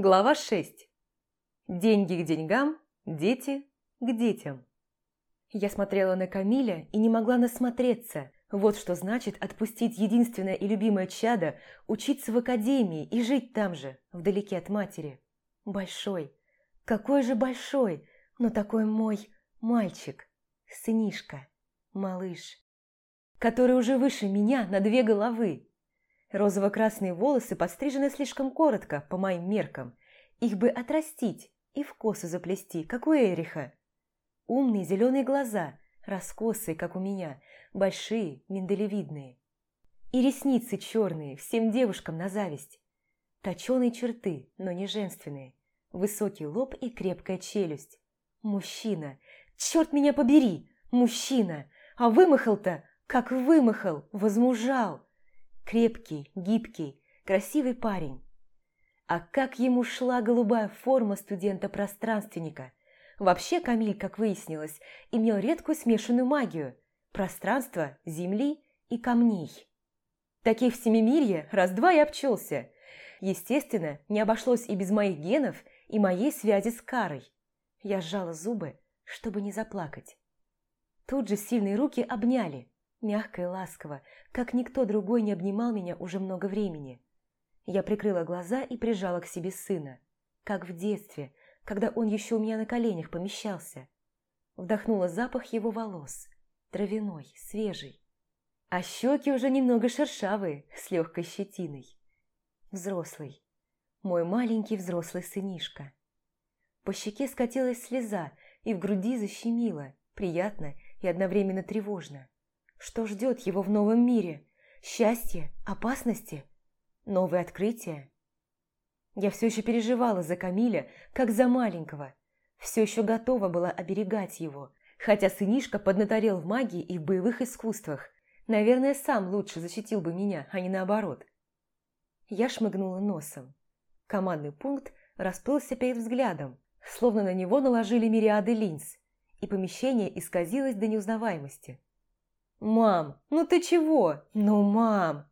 Глава 6. Деньги к деньгам, дети к детям. Я смотрела на Камиля и не могла насмотреться. Вот что значит отпустить единственное и любимое чадо, учиться в академии и жить там же, вдалеке от матери. Большой. Какой же большой, но такой мой мальчик, сынишка, малыш, который уже выше меня на две головы. Розово-красные волосы подстрижены слишком коротко, по моим меркам. Их бы отрастить и в косу заплести, как у Эриха. Умные зеленые глаза, раскосые, как у меня, большие, миндалевидные. И ресницы черные, всем девушкам на зависть. Точеные черты, но не женственные. Высокий лоб и крепкая челюсть. Мужчина. Черт меня побери! Мужчина! А вымахал-то, как вымахал, возмужал. Крепкий, гибкий, красивый парень. А как ему шла голубая форма студента-пространственника. Вообще Камиль, как выяснилось, имел редкую смешанную магию – пространства, земли и камней. Таких в Семимирье раз-два и обчелся. Естественно, не обошлось и без моих генов и моей связи с Карой. Я сжала зубы, чтобы не заплакать. Тут же сильные руки обняли – Мягко и ласково, как никто другой не обнимал меня уже много времени. Я прикрыла глаза и прижала к себе сына, как в детстве, когда он еще у меня на коленях помещался. Вдохнула запах его волос, травяной, свежий. А щеки уже немного шершавые, с легкой щетиной. Взрослый. Мой маленький взрослый сынишка. По щеке скатилась слеза и в груди защемило, приятно и одновременно тревожно. Что ждет его в новом мире? Счастье? Опасности? Новые открытия? Я все еще переживала за Камиля, как за маленького. Все еще готова была оберегать его, хотя сынишка поднаторел в магии и в боевых искусствах. Наверное, сам лучше защитил бы меня, а не наоборот. Я шмыгнула носом. Командный пункт расплылся перед взглядом, словно на него наложили мириады линз, и помещение исказилось до неузнаваемости. «Мам, ну ты чего? Ну, мам!»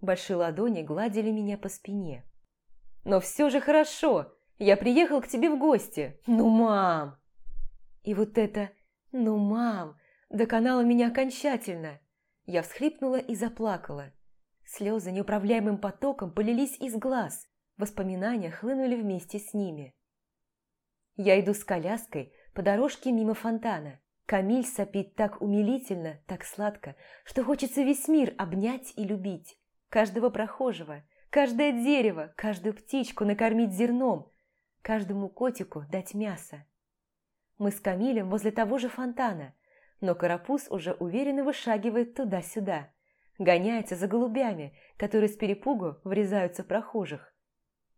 Большие ладони гладили меня по спине. «Но все же хорошо! Я приехал к тебе в гости! Ну, мам!» И вот это «ну, мам!» доконало меня окончательно. Я всхлипнула и заплакала. Слезы неуправляемым потоком полились из глаз, воспоминания хлынули вместе с ними. Я иду с коляской по дорожке мимо фонтана. Камиль сопит так умилительно, так сладко, что хочется весь мир обнять и любить. Каждого прохожего, каждое дерево, каждую птичку накормить зерном, каждому котику дать мясо. Мы с Камилем возле того же фонтана, но карапуз уже уверенно вышагивает туда-сюда, гоняется за голубями, которые с перепугу врезаются в прохожих.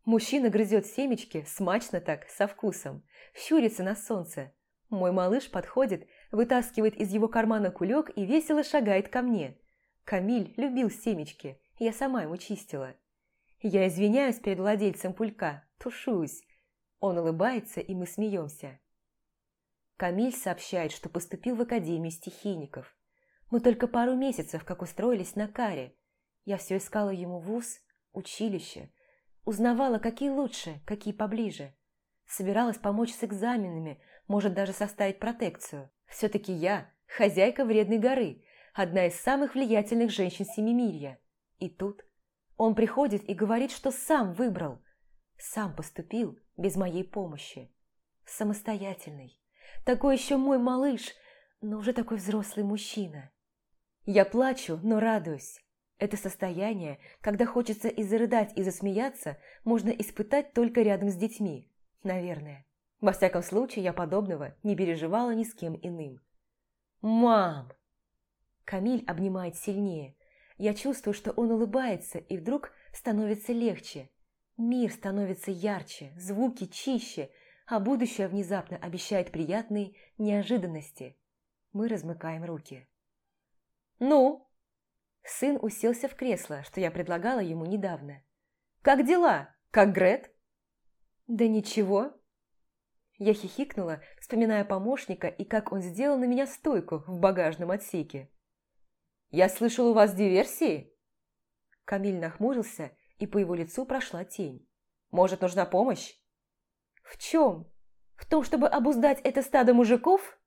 Мужчина грызет семечки, смачно так, со вкусом, щурится на солнце. Мой малыш подходит вытаскивает из его кармана кулек и весело шагает ко мне. Камиль любил семечки, я сама ему чистила. Я извиняюсь перед владельцем пулька, тушуюсь. Он улыбается, и мы смеемся. Камиль сообщает, что поступил в Академию стихийников. Мы только пару месяцев как устроились на каре. Я все искала ему вуз, училище. Узнавала, какие лучше, какие поближе. Собиралась помочь с экзаменами, может даже составить протекцию. Все-таки я хозяйка вредной горы, одна из самых влиятельных женщин Семимирья. И тут он приходит и говорит, что сам выбрал, сам поступил без моей помощи. Самостоятельный. Такой еще мой малыш, но уже такой взрослый мужчина. Я плачу, но радуюсь. Это состояние, когда хочется и зарыдать, и засмеяться, можно испытать только рядом с детьми, наверное. Во всяком случае, я подобного не переживала ни с кем иным. «Мам!» Камиль обнимает сильнее. Я чувствую, что он улыбается, и вдруг становится легче. Мир становится ярче, звуки чище, а будущее внезапно обещает приятные неожиданности. Мы размыкаем руки. «Ну?» Сын уселся в кресло, что я предлагала ему недавно. «Как дела? Как Грет?» «Да ничего», я хихикнула, вспоминая помощника и как он сделал на меня стойку в багажном отсеке. «Я слышал, у вас диверсии?» Камиль нахмурился, и по его лицу прошла тень. Может, нужна помощь?» «В чем? В том, чтобы обуздать это стадо мужиков?»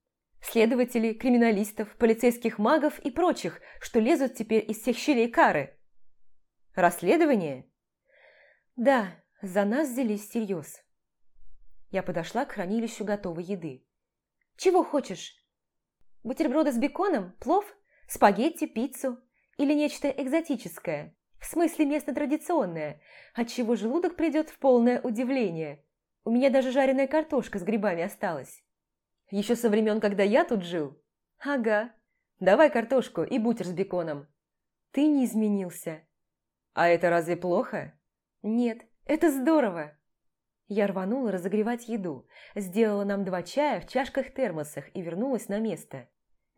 Следователей, криминалистов, полицейских магов и прочих, что лезут теперь из всех щелей кары. Расследование? Да, за нас взялись всерьез. Я подошла к хранилищу готовой еды. Чего хочешь? Бутерброды с беконом? Плов? Спагетти? Пиццу? Или нечто экзотическое? В смысле местно-традиционное, отчего желудок придет в полное удивление. У меня даже жареная картошка с грибами осталась. Еще со времен, когда я тут жил? Ага. Давай картошку и бутер с беконом. Ты не изменился. А это разве плохо? Нет, это здорово. Я рванула разогревать еду, сделала нам два чая в чашках-термосах и вернулась на место.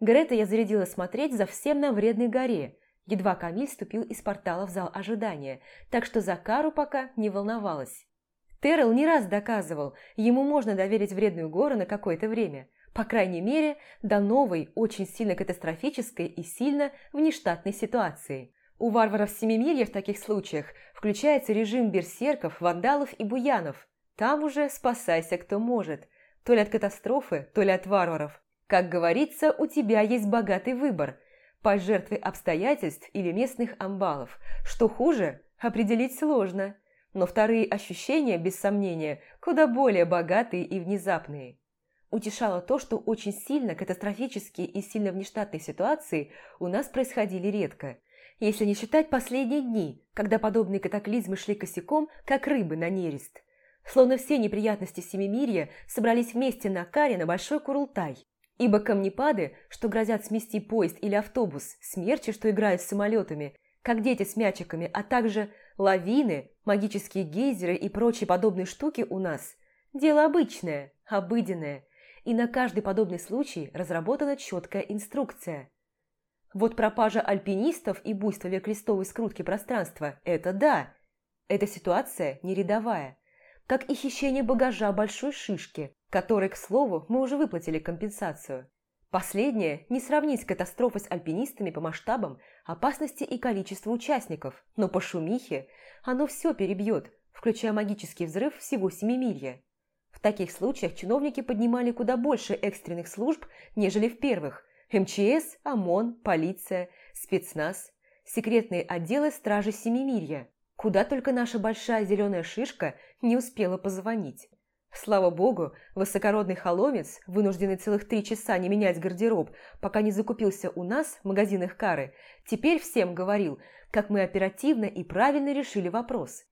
Грета я зарядила смотреть за всем на вредной горе, едва Камиль ступил из портала в зал ожидания, так что за Кару пока не волновалась. Террел не раз доказывал, ему можно доверить вредную гору на какое-то время, по крайней мере, до новой, очень сильно катастрофической и сильно внештатной ситуации. У варваров Семимирья в таких случаях включается режим берсерков, вандалов и буянов. Там уже спасайся кто может, то ли от катастрофы, то ли от варваров. Как говорится, у тебя есть богатый выбор – жертве обстоятельств или местных амбалов. Что хуже, определить сложно – но вторые ощущения, без сомнения, куда более богатые и внезапные. Утешало то, что очень сильно катастрофические и сильно внештатные ситуации у нас происходили редко, если не считать последние дни, когда подобные катаклизмы шли косяком, как рыбы на нерест. Словно все неприятности Семимирья собрались вместе на каре на Большой Курултай. Ибо камнепады, что грозят смести поезд или автобус, смерчи, что играют с самолетами, как дети с мячиками, а также лавины, магические гейзеры и прочие подобные штуки у нас – дело обычное, обыденное, и на каждый подобный случай разработана четкая инструкция. Вот пропажа альпинистов и буйство крестовой скрутки пространства – это да, эта ситуация не рядовая, как и хищение багажа большой шишки, которой, к слову, мы уже выплатили компенсацию. Последнее не сравнить с катастрофой с альпинистами по масштабам, опасности и количеству участников, но по шумихе оно все перебьет, включая магический взрыв всего Семимилья. В таких случаях чиновники поднимали куда больше экстренных служб, нежели в первых – МЧС, ОМОН, полиция, спецназ, секретные отделы стражи Семимирья, куда только наша большая зеленая шишка не успела позвонить. Слава богу, высокородный холомец, вынужденный целых три часа не менять гардероб, пока не закупился у нас в магазинах Кары, теперь всем говорил, как мы оперативно и правильно решили вопрос.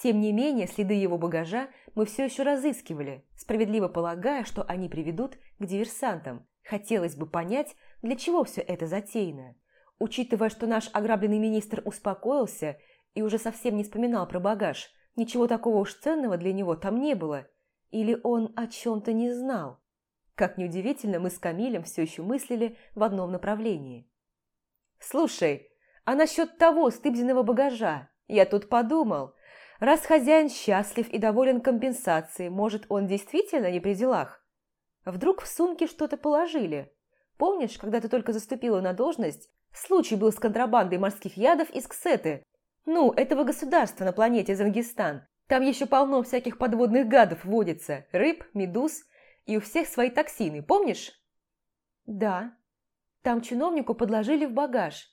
Тем не менее, следы его багажа мы все еще разыскивали, справедливо полагая, что они приведут к диверсантам. Хотелось бы понять, для чего все это затеяно. Учитывая, что наш ограбленный министр успокоился и уже совсем не вспоминал про багаж, ничего такого уж ценного для него там не было – или он о чем-то не знал? Как неудивительно, мы с Камилем все еще мыслили в одном направлении. «Слушай, а насчет того стыбзиного багажа? Я тут подумал. Раз хозяин счастлив и доволен компенсацией, может, он действительно не при делах? Вдруг в сумке что-то положили? Помнишь, когда ты только заступила на должность, случай был с контрабандой морских ядов из Ксеты? Ну, этого государства на планете Зангистан. Там еще полно всяких подводных гадов водится, рыб, медуз, и у всех свои токсины, помнишь? Да. Там чиновнику подложили в багаж.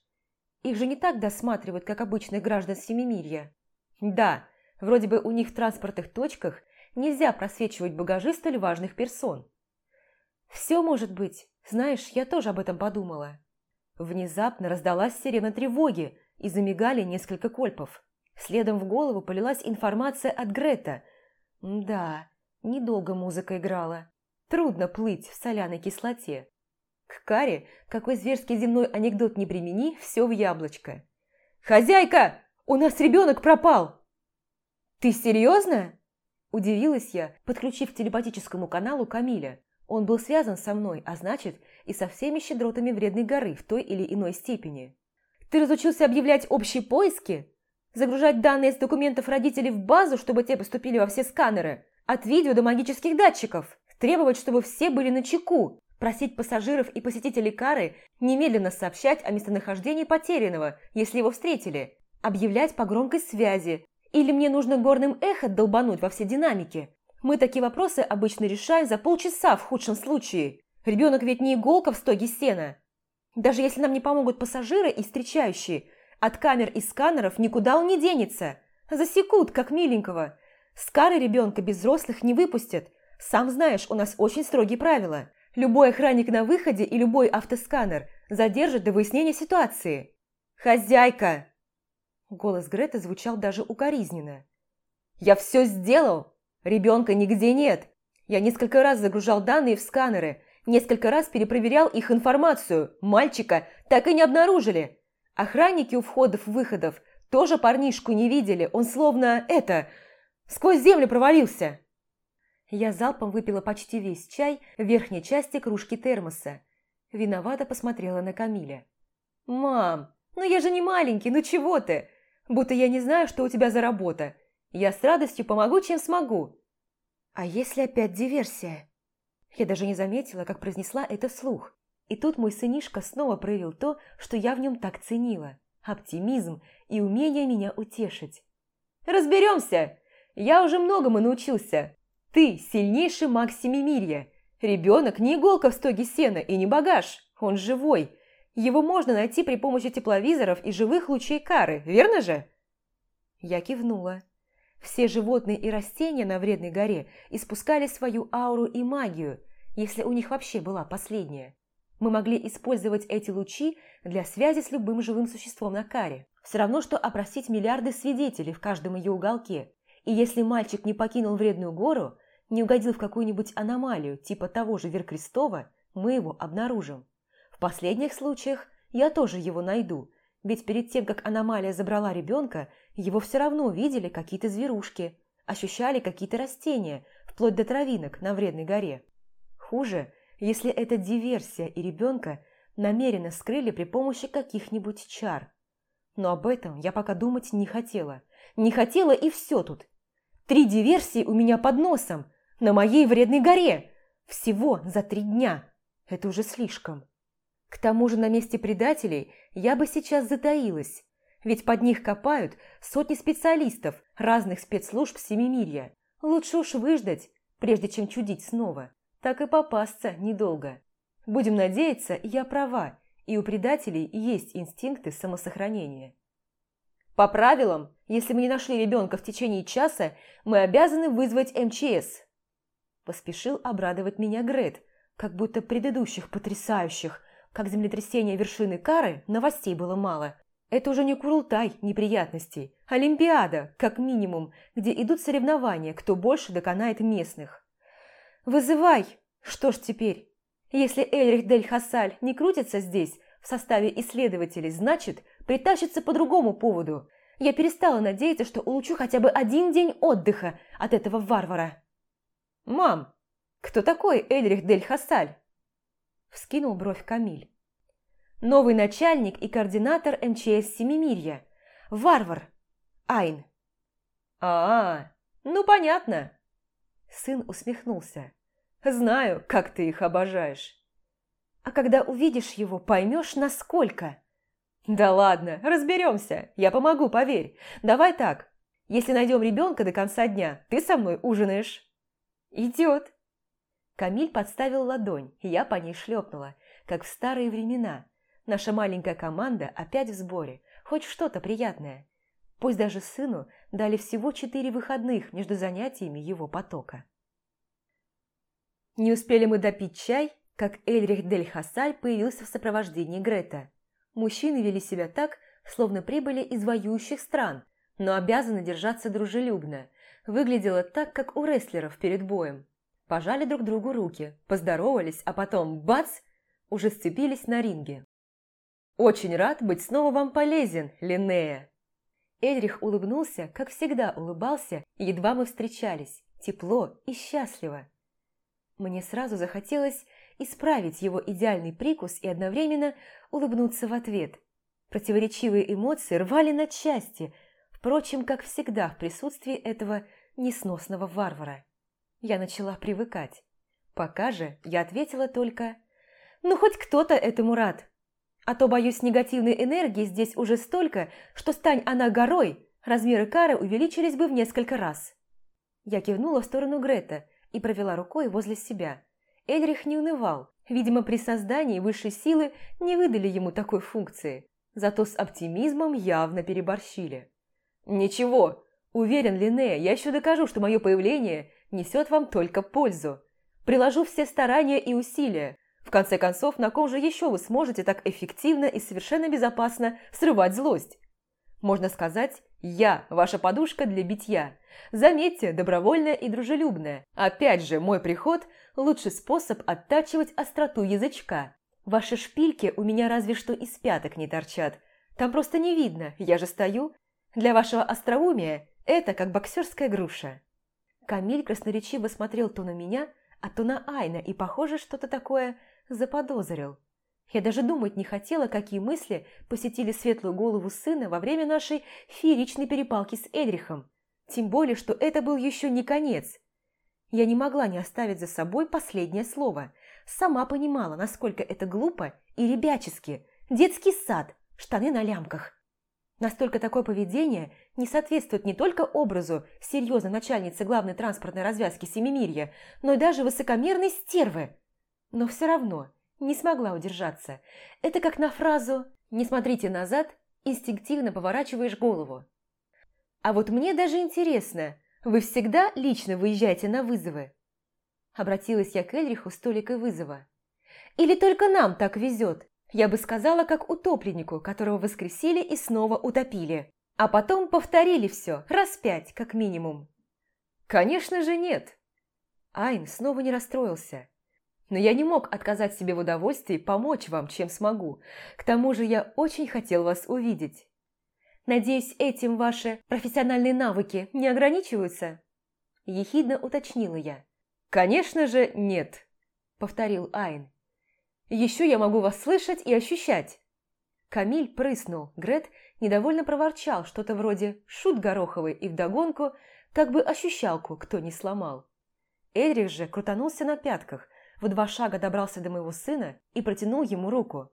Их же не так досматривают, как обычных граждан Семимирья. Да, вроде бы у них в транспортных точках нельзя просвечивать багажи столь важных персон. Все может быть. Знаешь, я тоже об этом подумала. Внезапно раздалась сирена тревоги, и замигали несколько кольпов. Следом в голову полилась информация от Грета. Да, недолго музыка играла. Трудно плыть в соляной кислоте. К Каре, какой зверский земной анекдот не примени, все в яблочко. «Хозяйка, у нас ребенок пропал!» «Ты серьезно?» Удивилась я, подключив к телепатическому каналу Камиля. Он был связан со мной, а значит, и со всеми щедротами вредной горы в той или иной степени. «Ты разучился объявлять общие поиски?» загружать данные с документов родителей в базу, чтобы те поступили во все сканеры, от видео до магических датчиков, требовать, чтобы все были на чеку, просить пассажиров и посетителей кары немедленно сообщать о местонахождении потерянного, если его встретили, объявлять по громкой связи, Или мне нужно горным эхо долбануть во все динамики? Мы такие вопросы обычно решаем за полчаса в худшем случае. Ребенок ведь не иголка в стоге сена. Даже если нам не помогут пассажиры и встречающие, от камер и сканеров никуда он не денется. Засекут, как миленького. Скары ребенка без взрослых не выпустят. Сам знаешь, у нас очень строгие правила. Любой охранник на выходе и любой автосканер задержит до выяснения ситуации. «Хозяйка!» Голос Греты звучал даже укоризненно. «Я все сделал! Ребенка нигде нет! Я несколько раз загружал данные в сканеры, несколько раз перепроверял их информацию. Мальчика так и не обнаружили. Охранники у входов-выходов тоже парнишку не видели. Он словно, это, сквозь землю провалился!» Я залпом выпила почти весь чай в верхней части кружки термоса. Виновато посмотрела на Камиля. «Мам, ну я же не маленький, ну чего ты? Будто я не знаю, что у тебя за работа. Я с радостью помогу, чем смогу». «А если опять диверсия?» Я даже не заметила, как произнесла это вслух. И тут мой сынишка снова проявил то, что я в нем так ценила. Оптимизм и умение меня утешить. «Разберемся! Я уже многому научился. Ты сильнейший маг Семимирья. Ребенок не иголка в стоге сена и не багаж. Он живой. Его можно найти при помощи тепловизоров и живых лучей кары, верно же? Я кивнула. Все животные и растения на Вредной горе испускали свою ауру и магию, если у них вообще была последняя. Мы могли использовать эти лучи для связи с любым живым существом на каре. Все равно, что опросить миллиарды свидетелей в каждом ее уголке. И если мальчик не покинул Вредную гору, не угодил в какую-нибудь аномалию, типа того же Веркрестова, мы его обнаружим. В последних случаях я тоже его найду, ведь перед тем, как аномалия забрала ребенка, его все равно видели какие-то зверушки, ощущали какие-то растения, вплоть до травинок на вредной горе. Хуже, если это диверсия и ребенка намеренно скрыли при помощи каких-нибудь чар. Но об этом я пока думать не хотела. Не хотела и все тут. Три диверсии у меня под носом, на моей вредной горе! Всего за три дня! Это уже слишком. К тому же на месте предателей я бы сейчас затаилась, ведь под них копают сотни специалистов разных спецслужб Семимирья. Лучше уж выждать, прежде чем чудить снова. Так и попасться недолго. Будем надеяться, я права, и у предателей есть инстинкты самосохранения. По правилам, если мы не нашли ребенка в течение часа, мы обязаны вызвать МЧС. Поспешил обрадовать меня Грет, как будто предыдущих потрясающих, как землетрясение вершины Кары, новостей было мало. Это уже не Курултай неприятностей, Олимпиада, как минимум, где идут соревнования, кто больше доконает местных. «Вызывай! Что ж теперь? Если Эльрих Дель Хасаль не крутится здесь, в составе исследователей, значит, притащится по другому поводу. Я перестала надеяться, что улучшу хотя бы один день отдыха от этого варвара». «Мам, кто такой Эльрих Дель Хасаль?» Вскинул бровь Камиль. «Новый начальник и координатор МЧС Семимирья. Варвар. Айн». «А, ну понятно». Сын усмехнулся. «Знаю, как ты их обожаешь». «А когда увидишь его, поймешь, насколько». «Да ладно, разберемся. Я помогу, поверь. Давай так. Если найдем ребенка до конца дня, ты со мной ужинаешь». «Идет!» Камиль подставил ладонь, и я по ней шлепнула, как в старые времена. Наша маленькая команда опять в сборе, хоть что-то приятное. Пусть даже сыну дали всего четыре выходных между занятиями его потока. Не успели мы допить чай, как Эльрих Дель Хасаль появился в сопровождении Грета. Мужчины вели себя так, словно прибыли из воюющих стран, но обязаны держаться дружелюбно, выглядело так, как у рестлеров перед боем. Пожали друг другу руки, поздоровались, а потом бац, уже сцепились на ринге. «Очень рад быть снова вам полезен, Линнея!» Эдрих улыбнулся, как всегда улыбался, едва мы встречались, тепло и счастливо. Мне сразу захотелось исправить его идеальный прикус и одновременно улыбнуться в ответ. Противоречивые эмоции рвали на части – Впрочем, как всегда в присутствии этого несносного варвара. Я начала привыкать. Пока же я ответила только «Ну, хоть кто-то этому рад. А то, боюсь, негативной энергии здесь уже столько, что стань она горой, размеры кары увеличились бы в несколько раз. Я кивнула в сторону Грета и провела рукой возле себя. Эльрих не унывал. Видимо, при создании высшей силы не выдали ему такой функции. Зато с оптимизмом явно переборщили. «Ничего, уверен, Линнея, я еще докажу, что мое появление несет вам только пользу. Приложу все старания и усилия. В конце концов, на ком же еще вы сможете так эффективно и совершенно безопасно срывать злость? Можно сказать, я ваша подушка для битья. Заметьте, добровольная и дружелюбная. Опять же, мой приход – лучший способ оттачивать остроту язычка. Ваши шпильки у меня разве что из пяток не торчат. Там просто не видно, я же стою. Для вашего остроумия это как боксерская груша. Камиль красноречиво смотрел то на меня, а то на Айна, и, похоже, что-то такое заподозрил. Я даже думать не хотела, какие мысли посетили светлую голову сына во время нашей фееричной перепалки с Эдрихом. Тем более, что это был еще не конец. Я не могла не оставить за собой последнее слово. Сама понимала, насколько это глупо и ребячески. Детский сад, штаны на лямках. Настолько такое поведение не соответствует не только образу серьезной начальницы главной транспортной развязки Семимирья, но и даже высокомерной стервы. Но все равно не смогла удержаться. Это как на фразу «не смотрите назад», инстинктивно поворачиваешь голову. А вот мне даже интересно, вы всегда лично выезжаете на вызовы? Обратилась я к Эльриху с толикой вызова. Или только нам так везет? Я бы сказала, как утопленнику, которого воскресили и снова утопили. А потом повторили все, раз пять, как минимум. Конечно же нет. Айн снова не расстроился. Но я не мог отказать себе в удовольствии помочь вам, чем смогу. К тому же я очень хотел вас увидеть. Надеюсь, этим ваши профессиональные навыки не ограничиваются?» Ехидно уточнила я. «Конечно же, нет», — повторил Айн. «Еще я могу вас слышать и ощущать». Камиль прыснул. Грет недовольно проворчал что-то вроде «шут гороховый» и вдогонку, как бы ощущалку кто не сломал. Эдрих же крутанулся на пятках, в два шага добрался до моего сына и протянул ему руку.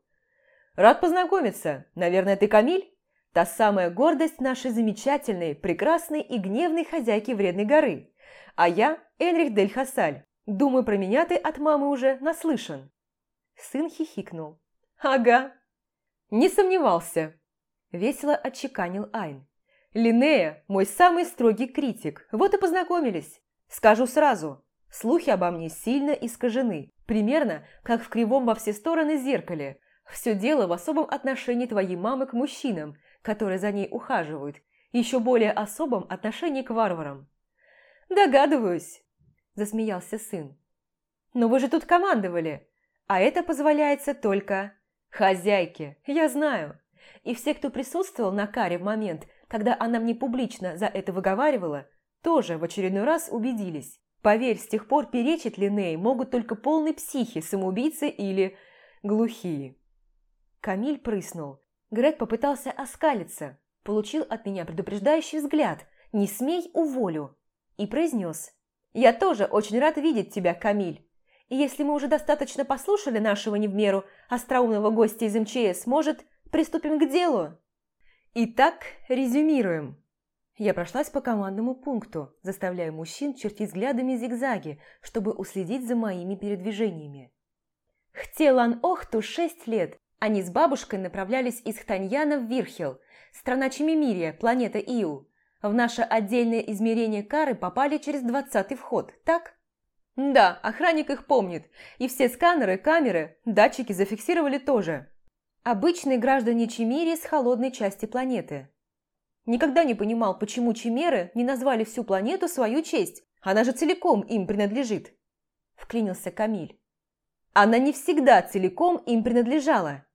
«Рад познакомиться. Наверное, ты Камиль? Та самая гордость нашей замечательной, прекрасной и гневной хозяйки Вредной горы. А я Энрих Дель Хасаль. Думаю, про меня ты от мамы уже наслышан». Сын хихикнул. «Ага». «Не сомневался», – весело отчеканил Айн. «Линнея – мой самый строгий критик. Вот и познакомились. Скажу сразу, Слухи обо мне сильно искажены, примерно как в кривом во все стороны зеркале. Все дело в особом отношении твоей мамы к мужчинам, которые за ней ухаживают, еще более особом отношении к варварам. «Догадываюсь», – засмеялся сын. «Но вы же тут командовали, а это позволяется только хозяйке, я знаю. И все, кто присутствовал на каре в момент, когда она мне публично за это выговаривала, тоже в очередной раз убедились. Поверь, с тех пор перечить Линней могут только полные психи, самоубийцы или глухие. Камиль прыснул. Грег попытался оскалиться, получил от меня предупреждающий взгляд «Не смей, уволю!» и произнес «Я тоже очень рад видеть тебя, Камиль. Если мы уже достаточно послушали нашего не в меру остроумного гостя из МЧС, может, приступим к делу?» Итак, резюмируем. Я прошлась по командному пункту, заставляя мужчин чертить взглядами зигзаги, чтобы уследить за моими передвижениями. Хтелан Охту шесть лет. Они с бабушкой направлялись из Хтаньяна в Вирхел, страна Чемимирия, планета Иу. В наше отдельное измерение кары попали через двадцатый вход, так? Да, охранник их помнит, и все сканеры, камеры, датчики зафиксировали тоже. Обычные граждане Чемирии с холодной части планеты. Никогда не понимал, почему чимеры не назвали всю планету свою честь. Она же целиком им принадлежит. Вклинился Камиль. Она не всегда целиком им принадлежала.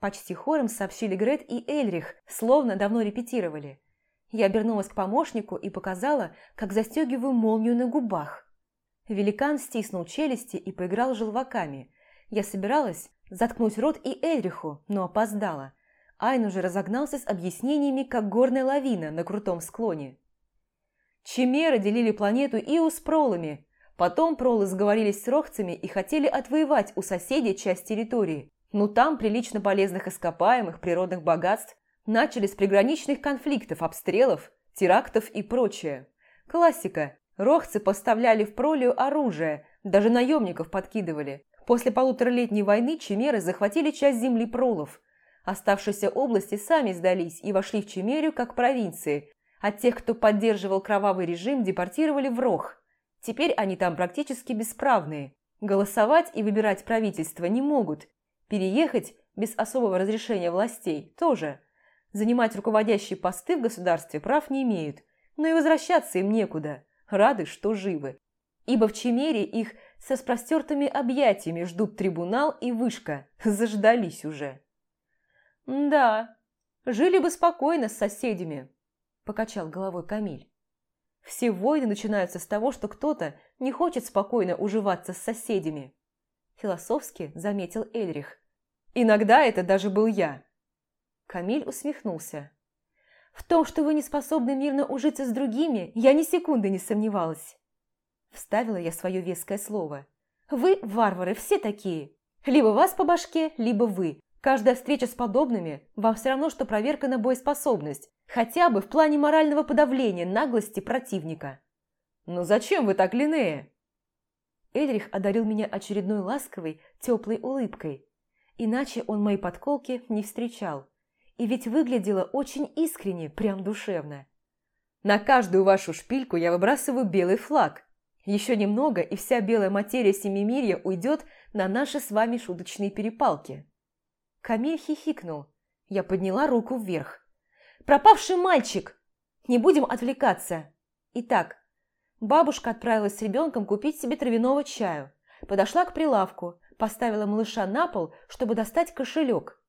Почти хором сообщили Грет и Эльрих, словно давно репетировали. Я обернулась к помощнику и показала, как застегиваю молнию на губах. Великан стиснул челюсти и поиграл желваками. Я собиралась заткнуть рот и Эльриху, но опоздала – Айн уже разогнался с объяснениями, как горная лавина на крутом склоне. Чемеры делили планету Иу с пролами. Потом пролы сговорились с рохцами и хотели отвоевать у соседей часть территории. Ну там прилично полезных ископаемых природных богатств Начали с приграничных конфликтов, обстрелов, терактов и прочее. Классика. Рохцы поставляли в пролию оружие, даже наемников подкидывали. После полуторалетней войны чемеры захватили часть земли пролов. Оставшиеся области сами сдались и вошли в Чемерию как провинции, а тех, кто поддерживал кровавый режим, депортировали в Рох. Теперь они там практически бесправные. Голосовать и выбирать правительство не могут. Переехать без особого разрешения властей тоже. Занимать руководящие посты в государстве прав не имеют, но и возвращаться им некуда. Рады, что живы. Ибо в Чемере их со спростертыми объятиями ждут трибунал и вышка. Заждались уже. «Да, жили бы спокойно с соседями», – покачал головой Камиль. «Все войны начинаются с того, что кто-то не хочет спокойно уживаться с соседями», – философски заметил Эльрих. «Иногда это даже был я». Камиль усмехнулся. «В том, что вы не способны мирно ужиться с другими, я ни секунды не сомневалась». Вставила я свое веское слово. «Вы, варвары, все такие. Либо вас по башке, либо вы. Каждая встреча с подобными вам все равно, что проверка на боеспособность, хотя бы в плане морального подавления наглости противника. «Ну зачем вы так, Линнея?» Эдрих одарил меня очередной ласковой, теплой улыбкой. Иначе он мои подколки не встречал. И ведь выглядело очень искренне, прям душевно. «На каждую вашу шпильку я выбрасываю белый флаг. Еще немного, и вся белая материя Семимирья уйдет на наши с вами шуточные перепалки». Камиль хихикнул. Я подняла руку вверх. «Пропавший мальчик! Не будем отвлекаться. Итак, бабушка отправилась с ребенком купить себе травяного чаю. Подошла к прилавку, поставила малыша на пол, чтобы достать кошелек.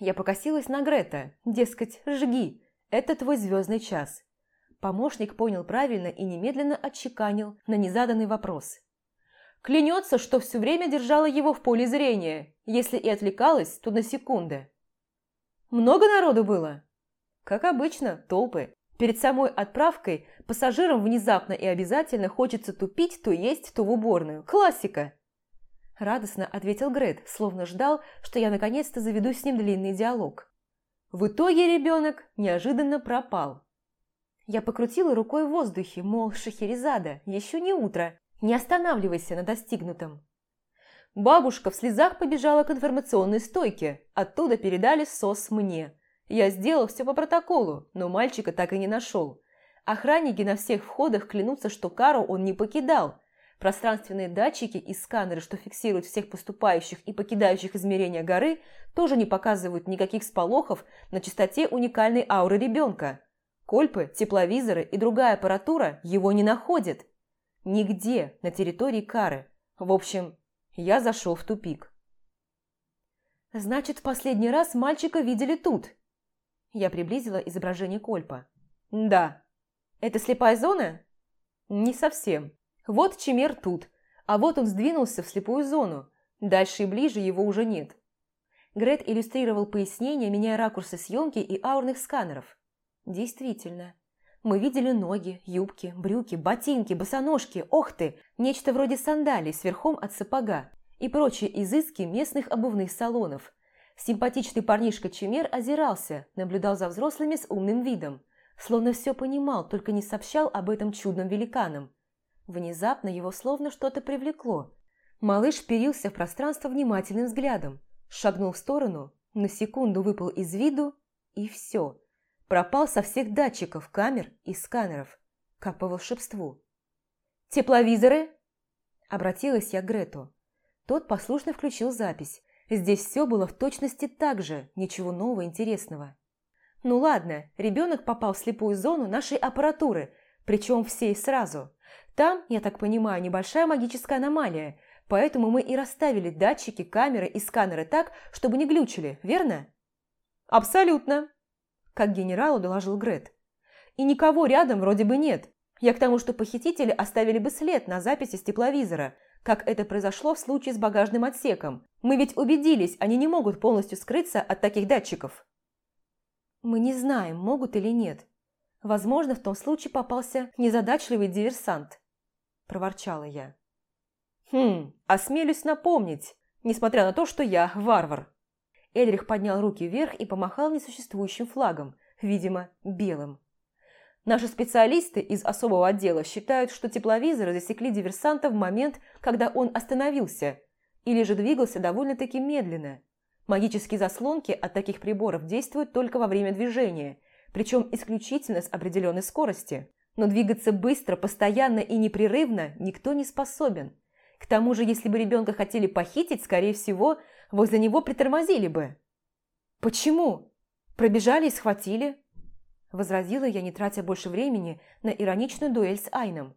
Я покосилась на Грета, дескать, жги, это твой звездный час. Помощник понял правильно и немедленно отчеканил на незаданный вопрос. Клянется, что все время держала его в поле зрения, если и отвлекалась, то на секунды. Много народу было? Как обычно, толпы. Перед самой отправкой пассажирам внезапно и обязательно хочется тупить то есть, то в уборную. Классика! Радостно ответил Грет, словно ждал, что я наконец-то заведу с ним длинный диалог. В итоге ребенок неожиданно пропал. Я покрутила рукой в воздухе, мол, Шахерезада, еще не утро, не останавливайся на достигнутом. Бабушка в слезах побежала к информационной стойке. Оттуда передали СОС мне. Я сделал все по протоколу, но мальчика так и не нашел. Охранники на всех входах клянутся, что Кару он не покидал. Пространственные датчики и сканеры, что фиксируют всех поступающих и покидающих измерения горы, тоже не показывают никаких сполохов на частоте уникальной ауры ребенка. Кольпы, тепловизоры и другая аппаратура его не находят. Нигде на территории Кары. В общем, я зашел в тупик. «Значит, в последний раз мальчика видели тут?» Я приблизила изображение Кольпа. «Да. Это слепая зона?» «Не совсем. Вот Чемер тут, а вот он сдвинулся в слепую зону. Дальше и ближе его уже нет». Грет иллюстрировал пояснение, меняя ракурсы съемки и аурных сканеров. «Действительно, мы видели ноги, юбки, брюки, ботинки, босоножки, ох ты, нечто вроде сандалий с верхом от сапога и прочие изыски местных обувных салонов. Симпатичный парнишка Чемер озирался, наблюдал за взрослыми с умным видом, словно все понимал, только не сообщал об этом чудном великанам. Внезапно его словно что-то привлекло. Малыш перился в пространство внимательным взглядом, шагнул в сторону, на секунду выпал из виду, и все – пропал со всех датчиков, камер и сканеров, как по волшебству. «Тепловизоры?» Обратилась я к Грету. Тот послушно включил запись. Здесь все было в точности так же, ничего нового интересного. Ну ладно, ребенок попал в слепую зону нашей аппаратуры, причем всей сразу. Там, я так понимаю, небольшая магическая аномалия, поэтому мы и расставили датчики, камеры и сканеры так, чтобы не глючили, верно? Абсолютно, как генералу доложил Грет. И никого рядом вроде бы нет. Я к тому, что похитители оставили бы след на записи с тепловизора, как это произошло в случае с багажным отсеком. Мы ведь убедились, они не могут полностью скрыться от таких датчиков. Мы не знаем, могут или нет. Возможно, в том случае попался незадачливый диверсант, проворчала я. Хм, осмелюсь напомнить, несмотря на то, что я варвар. Эльрих поднял руки вверх и помахал несуществующим флагом, видимо, белым. Наши специалисты из особого отдела считают, что тепловизоры засекли диверсанта в момент, когда он остановился, или же двигался довольно-таки медленно. Магические заслонки от таких приборов действуют только во время движения, причем исключительно с определенной скорости. Но двигаться быстро, постоянно и непрерывно никто не способен. К тому же, если бы ребенка хотели похитить, скорее всего, возле него притормозили бы. «Почему? Пробежали и схватили?» Возразила я, не тратя больше времени на ироничную дуэль с Айном.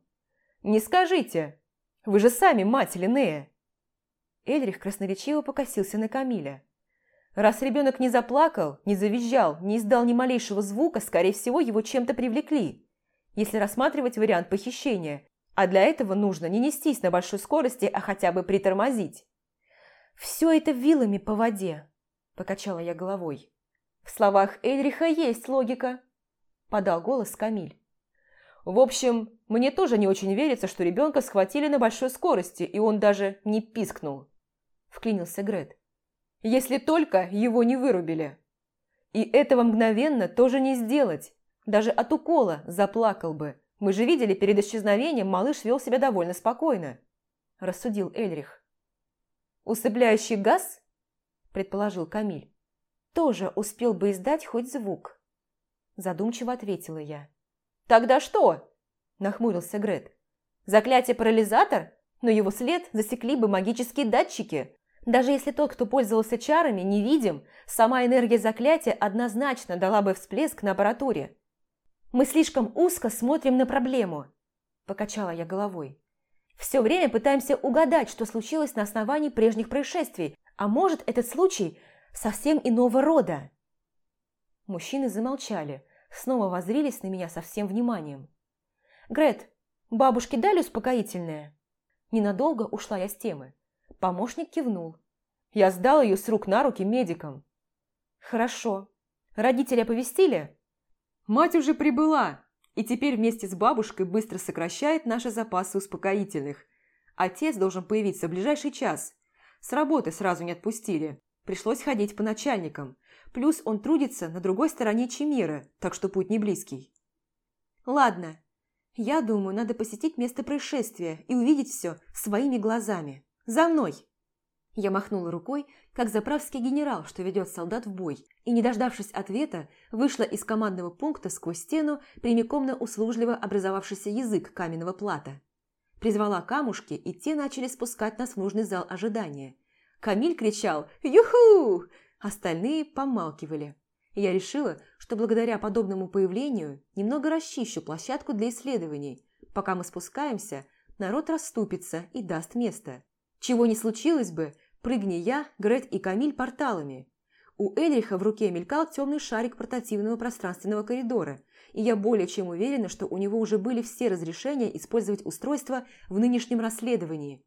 «Не скажите! Вы же сами мать Линнея!» Эльрих красноречиво покосился на Камиля. Раз ребенок не заплакал, не завизжал, не издал ни малейшего звука, скорее всего, его чем-то привлекли. Если рассматривать вариант похищения, а для этого нужно не нестись на большой скорости, а хотя бы притормозить. «Все это вилами по воде», – покачала я головой. «В словах Эльриха есть логика», – подал голос Камиль. «В общем, мне тоже не очень верится, что ребенка схватили на большой скорости, и он даже не пискнул», – вклинился Грет. «Если только его не вырубили. И этого мгновенно тоже не сделать. Даже от укола заплакал бы. Мы же видели, перед исчезновением малыш вел себя довольно спокойно», – рассудил Эльрих. «Усыпляющий газ?» – предположил Камиль. «Тоже успел бы издать хоть звук», – задумчиво ответила я. «Тогда что?» – нахмурился Грет. «Заклятие парализатор? Но его след засекли бы магические датчики. Даже если тот, кто пользовался чарами, невидим, сама энергия заклятия однозначно дала бы всплеск на аппаратуре. Мы слишком узко смотрим на проблему», – покачала я головой. Все время пытаемся угадать, что случилось на основании прежних происшествий, а может, этот случай совсем иного рода. Мужчины замолчали, снова воззрились на меня со всем вниманием. «Грет, бабушке дали успокоительное?» Ненадолго ушла я с темы. Помощник кивнул. Я сдал ее с рук на руки медикам. «Хорошо. Родители оповестили?» «Мать уже прибыла и теперь вместе с бабушкой быстро сокращает наши запасы успокоительных. Отец должен появиться в ближайший час. С работы сразу не отпустили. Пришлось ходить по начальникам. Плюс он трудится на другой стороне Чемира, так что путь не близкий. Ладно, я думаю, надо посетить место происшествия и увидеть все своими глазами. За мной! Я махнула рукой, как заправский генерал, что ведет солдат в бой, и, не дождавшись ответа, вышла из командного пункта сквозь стену прямиком на услужливо образовавшийся язык каменного плата. Призвала камушки, и те начали спускать нас в нужный зал ожидания. Камиль кричал «Юху!», остальные помалкивали. Я решила, что благодаря подобному появлению немного расчищу площадку для исследований. Пока мы спускаемся, народ расступится и даст место. Чего не случилось бы, Прыгни я, Грет и Камиль порталами. У Эльриха в руке мелькал темный шарик портативного пространственного коридора, и я более чем уверена, что у него уже были все разрешения использовать устройство в нынешнем расследовании.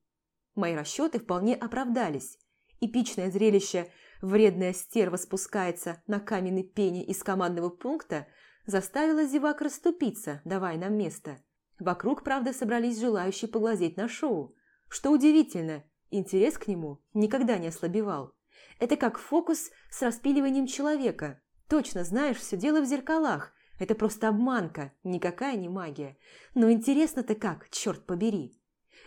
Мои расчеты вполне оправдались. Эпичное зрелище «Вредная стерва спускается на каменной пене из командного пункта» заставило зевак расступиться, давая нам место. Вокруг, правда, собрались желающие поглазеть на шоу. Что удивительно – Интерес к нему никогда не ослабевал. Это как фокус с распиливанием человека. Точно знаешь, все дело в зеркалах. Это просто обманка, никакая не магия. Но интересно-то как, черт побери.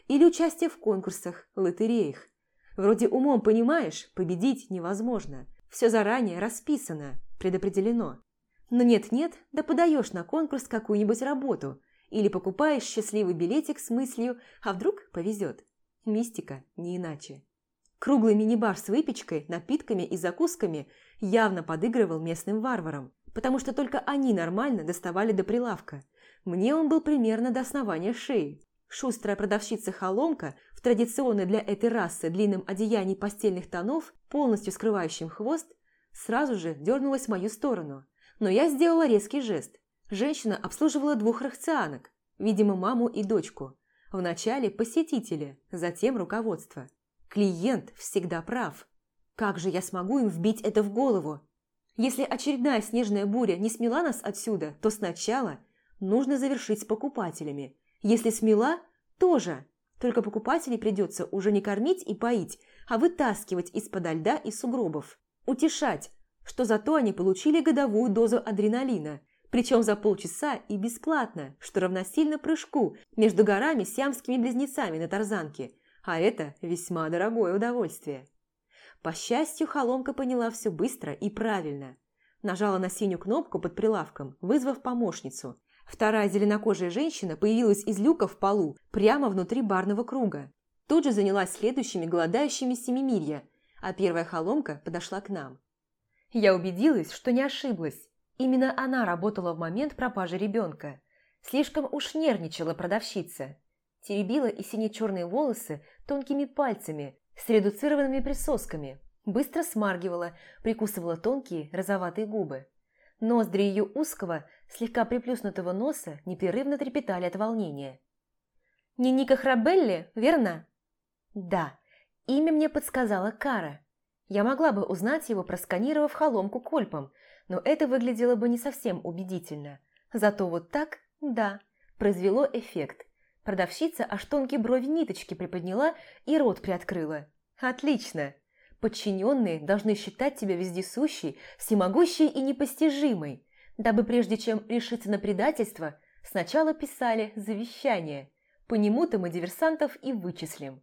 Или участие в конкурсах, лотереях. Вроде умом понимаешь, победить невозможно. Все заранее расписано, предопределено. Но нет-нет, да подаешь на конкурс какую-нибудь работу. Или покупаешь счастливый билетик с мыслью «а вдруг повезет». Мистика, не иначе. Круглый мини-бар с выпечкой, напитками и закусками явно подыгрывал местным варварам, потому что только они нормально доставали до прилавка. Мне он был примерно до основания шеи. Шустрая продавщица-холомка в традиционной для этой расы длинном одеянии постельных тонов, полностью скрывающим хвост, сразу же дернулась в мою сторону. Но я сделала резкий жест. Женщина обслуживала двух рахцианок, видимо, маму и дочку. Вначале посетители, затем руководство. Клиент всегда прав. Как же я смогу им вбить это в голову? Если очередная снежная буря не смела нас отсюда, то сначала нужно завершить с покупателями. Если смела, тоже. Только покупателей придется уже не кормить и поить, а вытаскивать из-под льда и сугробов. утешать, что зато они получили годовую дозу адреналина, причем за полчаса и бесплатно, что равносильно прыжку между горами сиамскими близнецами на тарзанке, а это весьма дорогое удовольствие. По счастью, Холомка поняла все быстро и правильно. Нажала на синюю кнопку под прилавком, вызвав помощницу. Вторая зеленокожая женщина появилась из люка в полу, прямо внутри барного круга. Тут же занялась следующими голодающими семимирья, а первая Холомка подошла к нам. Я убедилась, что не ошиблась. Именно она работала в момент пропажи ребенка. Слишком уж нервничала продавщица. Теребила и сине-черные волосы тонкими пальцами с редуцированными присосками. Быстро смаргивала, прикусывала тонкие розоватые губы. Ноздри ее узкого, слегка приплюснутого носа непрерывно трепетали от волнения. «Не Ника Храбелли, верно?» «Да, имя мне подсказала Кара. Я могла бы узнать его, просканировав холомку кольпом, но это выглядело бы не совсем убедительно. Зато вот так, да, произвело эффект. Продавщица аж тонкие брови ниточки приподняла и рот приоткрыла. «Отлично! Подчиненные должны считать тебя вездесущей, всемогущей и непостижимой, дабы прежде чем решиться на предательство, сначала писали завещание. По нему-то мы диверсантов и вычислим».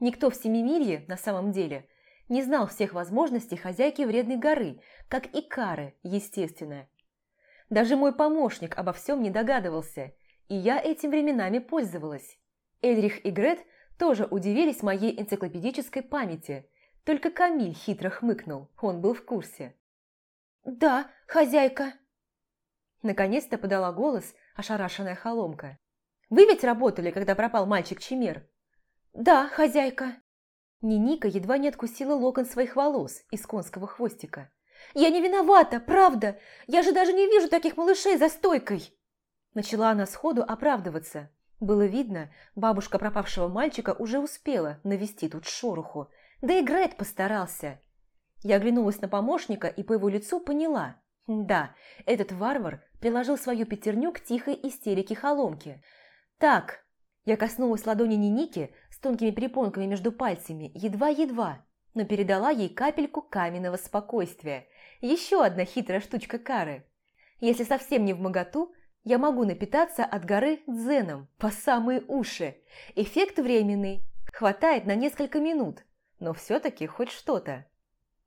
Никто в Семимирье, на самом деле, не знал всех возможностей хозяйки Вредной горы, как и Кары, естественно. Даже мой помощник обо всем не догадывался, и я этим временами пользовалась. Эльрих и Грет тоже удивились моей энциклопедической памяти, только Камиль хитро хмыкнул, он был в курсе. «Да, хозяйка!» Наконец-то подала голос ошарашенная холомка. «Вы ведь работали, когда пропал мальчик Чемер?» «Да, хозяйка!» Ниника едва не откусила локон своих волос из конского хвостика. «Я не виновата, правда! Я же даже не вижу таких малышей за стойкой!» Начала она сходу оправдываться. Было видно, бабушка пропавшего мальчика уже успела навести тут шороху. Да и Грет постарался. Я оглянулась на помощника и по его лицу поняла. Да, этот варвар приложил свою пятерню к тихой истерике холомки. «Так, я коснулась ладони Ниники с тонкими перепонками между пальцами, едва-едва, но передала ей капельку каменного спокойствия. Еще одна хитрая штучка кары. Если совсем не в моготу, я могу напитаться от горы дзеном по самые уши. Эффект временный, хватает на несколько минут, но все-таки хоть что-то.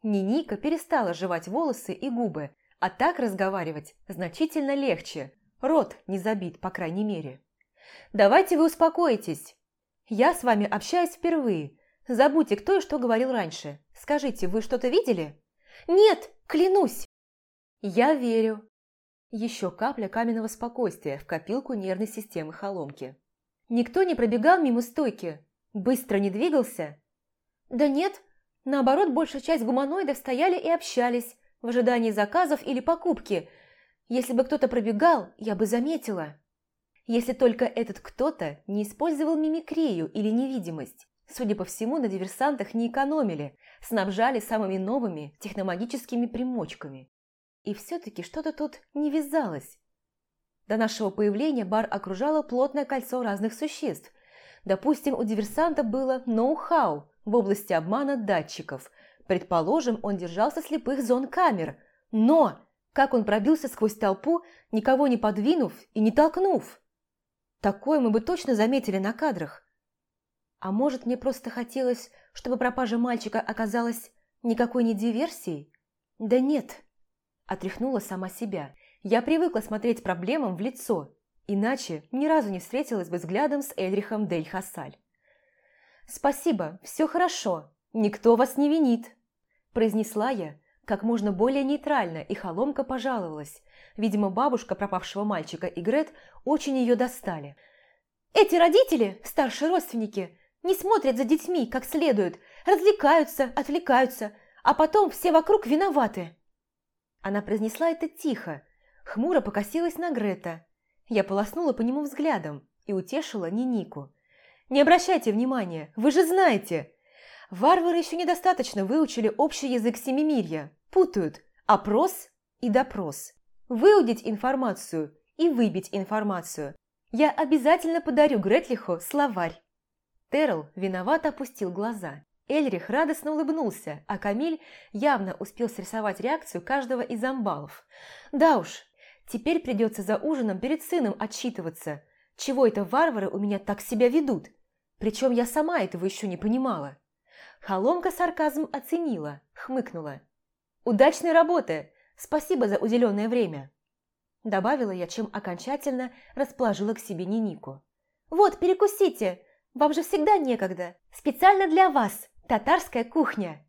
Ниника перестала жевать волосы и губы, а так разговаривать значительно легче. Рот не забит, по крайней мере. Давайте вы успокоитесь. Я с вами общаюсь впервые. Забудьте, кто и что говорил раньше. Скажите, вы что-то видели? Нет, клянусь. Я верю. Еще капля каменного спокойствия в копилку нервной системы холомки. Никто не пробегал мимо стойки? Быстро не двигался? Да нет. Наоборот, большая часть гуманоидов стояли и общались в ожидании заказов или покупки. Если бы кто-то пробегал, я бы заметила. Если только этот кто-то не использовал мимикрию или невидимость. Судя по всему, на диверсантах не экономили, снабжали самыми новыми техномагическими примочками. И все-таки что-то тут не вязалось. До нашего появления бар окружало плотное кольцо разных существ. Допустим, у диверсанта было ноу-хау в области обмана датчиков. Предположим, он держался слепых зон камер. Но как он пробился сквозь толпу, никого не подвинув и не толкнув? Такое мы бы точно заметили на кадрах. А может, мне просто хотелось, чтобы пропажа мальчика оказалась никакой не диверсией? Да нет, отряхнула сама себя. Я привыкла смотреть проблемам в лицо, иначе ни разу не встретилась бы взглядом с Эльрихом Дель Хасаль. «Спасибо, все хорошо, никто вас не винит», – произнесла я, как можно более нейтрально, и холомка пожаловалась. Видимо, бабушка пропавшего мальчика и Грет очень ее достали. «Эти родители, старшие родственники, не смотрят за детьми как следует, развлекаются, отвлекаются, а потом все вокруг виноваты». Она произнесла это тихо, хмуро покосилась на Грета. Я полоснула по нему взглядом и утешила Нинику. «Не обращайте внимания, вы же знаете!» Варвары еще недостаточно выучили общий язык Семимирья, путают опрос и допрос. Выудить информацию и выбить информацию. Я обязательно подарю Гретлиху словарь. Террел виновато опустил глаза. Эльрих радостно улыбнулся, а Камиль явно успел срисовать реакцию каждого из амбалов. Да уж, теперь придется за ужином перед сыном отчитываться, чего это варвары у меня так себя ведут. Причем я сама этого еще не понимала. Холомка сарказм оценила, хмыкнула. «Удачной работы! Спасибо за уделенное время!» Добавила я, чем окончательно расположила к себе Нинику. «Вот, перекусите! Вам же всегда некогда! Специально для вас! Татарская кухня!»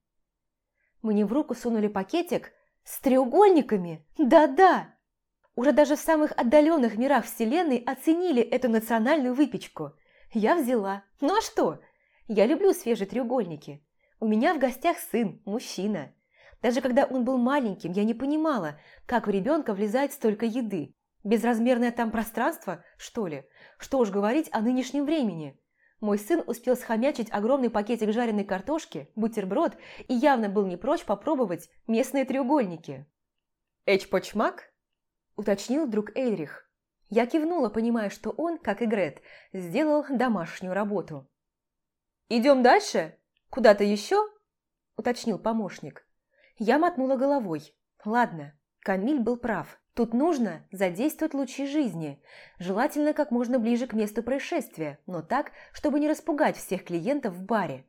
Мне в руку сунули пакетик с треугольниками. Да-да! Уже даже в самых отдаленных мирах Вселенной оценили эту национальную выпечку. Я взяла. Ну а что? Я люблю свежие треугольники. У меня в гостях сын, мужчина. Даже когда он был маленьким, я не понимала, как в ребенка влезает столько еды. Безразмерное там пространство, что ли? Что уж говорить о нынешнем времени. Мой сын успел схомячить огромный пакетик жареной картошки, бутерброд и явно был не прочь попробовать местные треугольники. «Эчпочмак?» – уточнил друг Эльрих. Я кивнула, понимая, что он, как и Грет, сделал домашнюю работу. «Идем дальше? Куда-то еще?» – уточнил помощник. Я мотнула головой. «Ладно, Камиль был прав. Тут нужно задействовать лучи жизни, желательно как можно ближе к месту происшествия, но так, чтобы не распугать всех клиентов в баре.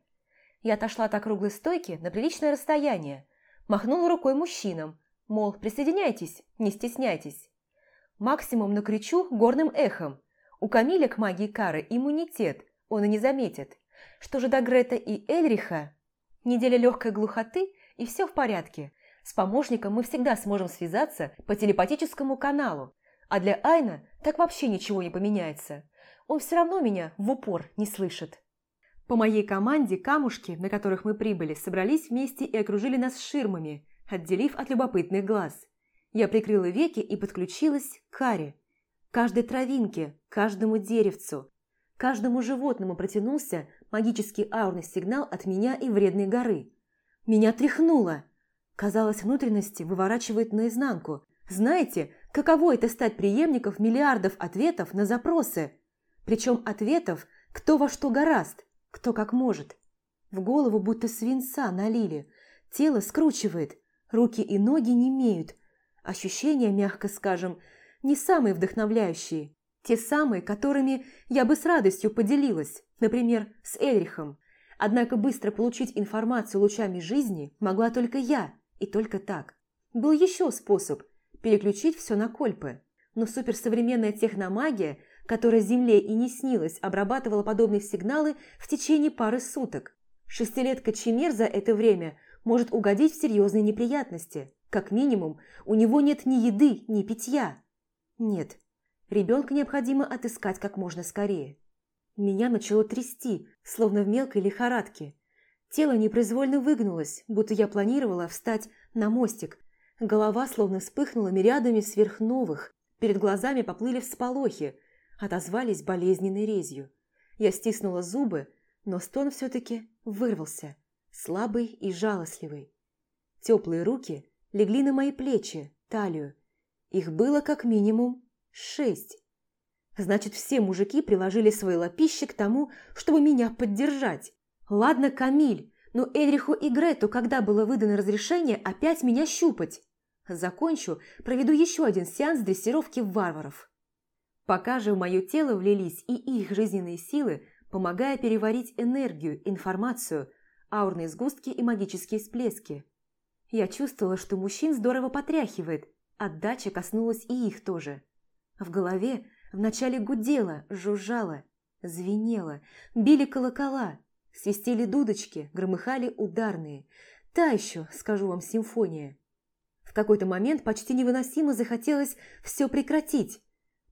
Я отошла от округлой стойки на приличное расстояние, махнула рукой мужчинам, мол, присоединяйтесь, не стесняйтесь. Максимум накричу горным эхом. У Камиля к магии Кары иммунитет, он и не заметит. Что же до Грета и Эльриха? Неделя легкой глухоты, и все в порядке – с помощником мы всегда сможем связаться по телепатическому каналу, а для Айна так вообще ничего не поменяется. Он все равно меня в упор не слышит. По моей команде камушки, на которых мы прибыли, собрались вместе и окружили нас ширмами, отделив от любопытных глаз. Я прикрыла веки и подключилась к каре. Каждой травинке, каждому деревцу, каждому животному протянулся магический аурный сигнал от меня и вредной горы. Меня тряхнуло. Казалось, внутренности выворачивает наизнанку. Знаете, каково это стать преемников миллиардов ответов на запросы? Причем ответов кто во что гораст, кто как может. В голову будто свинца налили. Тело скручивает, руки и ноги не имеют. Ощущения, мягко скажем, не самые вдохновляющие. Те самые, которыми я бы с радостью поделилась, например, с Эльрихом. Однако быстро получить информацию лучами жизни могла только я – и только так. Был еще способ переключить все на кольпы, но суперсовременная техномагия, которая Земле и не снилась, обрабатывала подобные сигналы в течение пары суток. Шестилетка Чемер за это время может угодить в серьезные неприятности. Как минимум, у него нет ни еды, ни питья. Нет, ребенка необходимо отыскать как можно скорее. Меня начало трясти, словно в мелкой лихорадке. Тело непроизвольно выгнулось, будто я планировала встать на мостик. Голова словно вспыхнула мириадами сверхновых. Перед глазами поплыли всполохи, отозвались болезненной резью. Я стиснула зубы, но стон все-таки вырвался, слабый и жалостливый. Теплые руки легли на мои плечи, талию. Их было как минимум шесть. Значит, все мужики приложили свои лапищи к тому, чтобы меня поддержать. Ладно, Камиль, но Эдриху и Грету, когда было выдано разрешение, опять меня щупать. Закончу, проведу еще один сеанс дрессировки варваров. Пока же в мое тело влились и их жизненные силы, помогая переварить энергию, информацию, аурные сгустки и магические всплески. Я чувствовала, что мужчин здорово потряхивает, отдача коснулась и их тоже. В голове вначале гудело, жужжало, звенело, били колокола, Свистели дудочки, громыхали ударные. Та еще, скажу вам, симфония. В какой-то момент почти невыносимо захотелось все прекратить.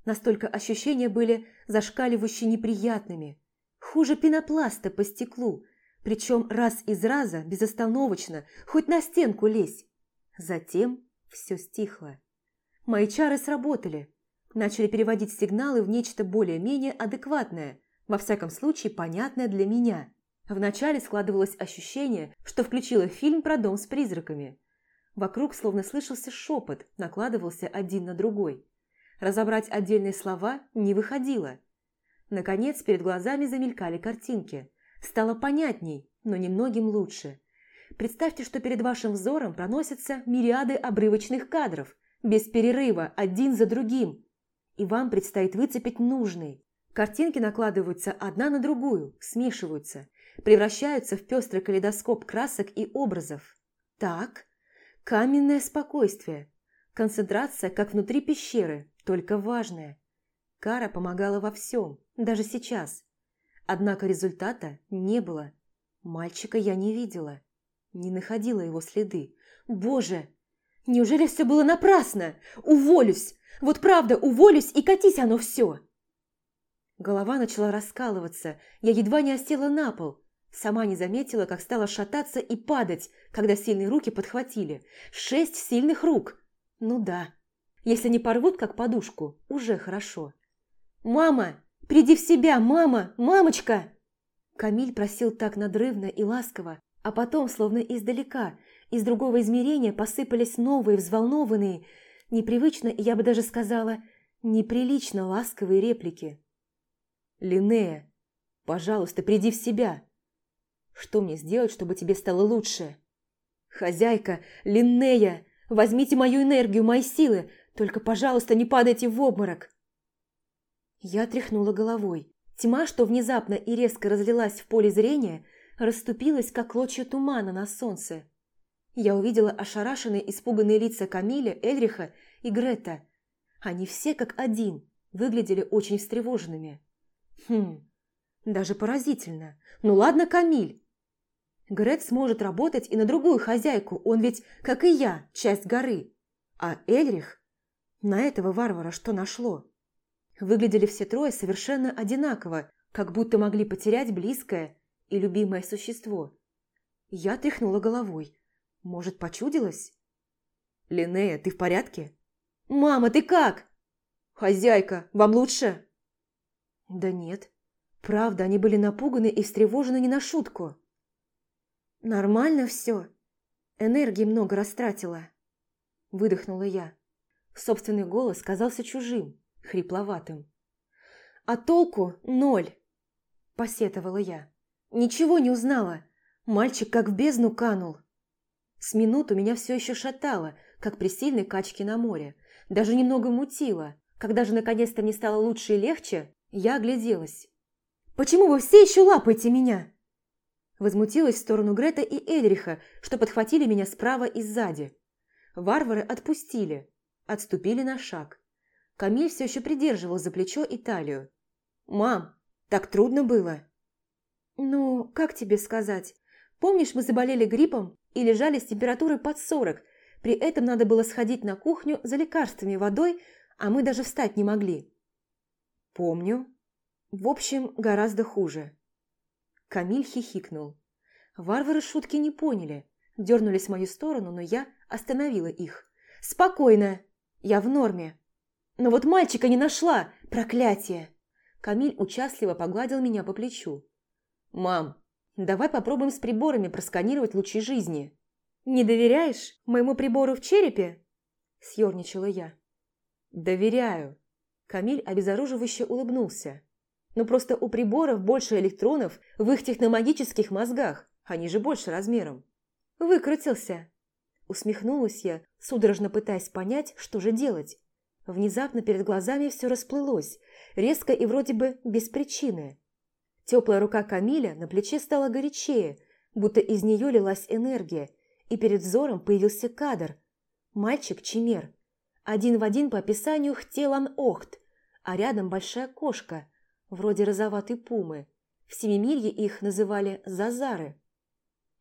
Настолько ощущения были зашкаливающе неприятными. Хуже пенопласта по стеклу. Причем раз из раза, безостановочно, хоть на стенку лезь. Затем все стихло. Мои чары сработали. Начали переводить сигналы в нечто более-менее адекватное, во всяком случае понятное для меня. Вначале складывалось ощущение, что включила фильм про дом с призраками. Вокруг словно слышался шепот, накладывался один на другой. Разобрать отдельные слова не выходило. Наконец, перед глазами замелькали картинки. Стало понятней, но немногим лучше. Представьте, что перед вашим взором проносятся мириады обрывочных кадров, без перерыва, один за другим, и вам предстоит выцепить нужный. Картинки накладываются одна на другую, смешиваются, превращаются в пестрый калейдоскоп красок и образов. Так, каменное спокойствие, концентрация, как внутри пещеры, только важная. Кара помогала во всем, даже сейчас. Однако результата не было. Мальчика я не видела, не находила его следы. Боже, неужели все было напрасно? Уволюсь! Вот правда, уволюсь и катись оно все! Голова начала раскалываться, я едва не осела на пол. Сама не заметила, как стала шататься и падать, когда сильные руки подхватили. Шесть сильных рук! Ну да, если не порвут, как подушку, уже хорошо. «Мама! Приди в себя, мама! Мамочка!» Камиль просил так надрывно и ласково, а потом, словно издалека, из другого измерения посыпались новые, взволнованные, непривычно, я бы даже сказала, неприлично ласковые реплики. «Линнея, пожалуйста, приди в себя. Что мне сделать, чтобы тебе стало лучше?» «Хозяйка, Линнея, возьмите мою энергию, мои силы, только, пожалуйста, не падайте в обморок!» Я тряхнула головой. Тьма, что внезапно и резко разлилась в поле зрения, расступилась, как клочья тумана на солнце. Я увидела ошарашенные, испуганные лица Камиля, Эльриха и Грета. Они все как один выглядели очень встревоженными. Хм, даже поразительно. Ну ладно, Камиль. Грет сможет работать и на другую хозяйку, он ведь, как и я, часть горы. А Эльрих? На этого варвара что нашло? Выглядели все трое совершенно одинаково, как будто могли потерять близкое и любимое существо. Я тряхнула головой. Может, почудилась? «Линнея, ты в порядке?» «Мама, ты как?» «Хозяйка, вам лучше?» «Да нет. Правда, они были напуганы и встревожены не на шутку». «Нормально все. Энергии много растратила», – выдохнула я. Собственный голос казался чужим, хрипловатым. «А толку ноль!» – посетовала я. «Ничего не узнала. Мальчик как в бездну канул». С минуту меня все еще шатало, как при сильной качке на море. Даже немного мутило. Когда же наконец-то мне стало лучше и легче, я огляделась. «Почему вы все еще лапаете меня?» Возмутилась в сторону Грета и Эльриха, что подхватили меня справа и сзади. Варвары отпустили, отступили на шаг. Камиль все еще придерживал за плечо и талию. «Мам, так трудно было!» «Ну, как тебе сказать? Помнишь, мы заболели гриппом и лежали с температурой под сорок. При этом надо было сходить на кухню за лекарствами водой, а мы даже встать не могли?» «Помню. В общем, гораздо хуже». Камиль хихикнул. Варвары шутки не поняли, дернулись в мою сторону, но я остановила их. «Спокойно! Я в норме!» Но вот мальчика не нашла, проклятие!» Камиль участливо погладил меня по плечу. «Мам, давай попробуем с приборами просканировать лучи жизни». «Не доверяешь моему прибору в черепе?» Съерничала я. «Доверяю». Камиль обезоруживающе улыбнулся. «Но просто у приборов больше электронов в их техномагических мозгах, они же больше размером». «Выкрутился». Усмехнулась я, судорожно пытаясь понять, что же делать. Внезапно перед глазами все расплылось, резко и вроде бы без причины. Теплая рука Камиля на плече стала горячее, будто из нее лилась энергия, и перед взором появился кадр. Мальчик-чемер. Один в один по описанию Хтелан Охт, а рядом большая кошка, вроде розоватой пумы. В Семимирье их называли Зазары.